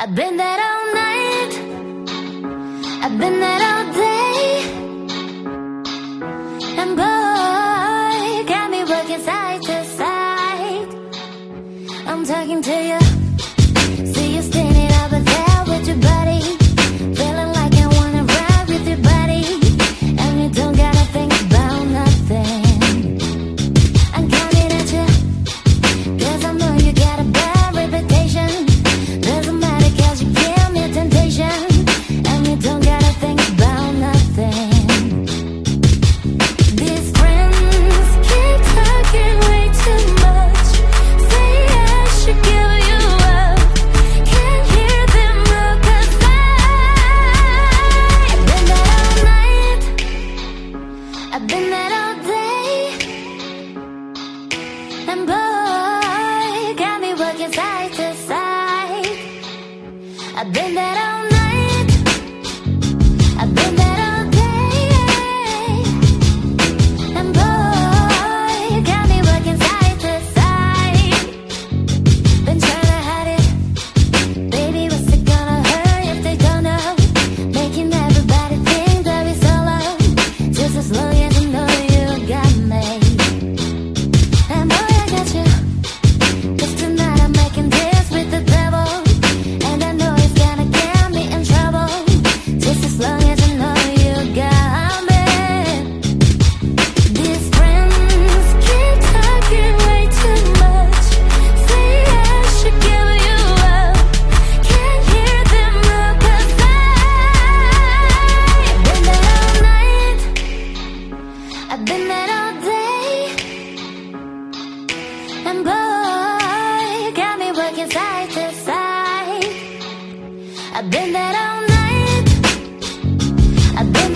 I've been there all night. I've been there all day. And boy, got me working side to side. I'm talking to you. and boy got me working side to side. I've been there. I've been there all day. And boy, got me working side to side. I've been there all night. I've been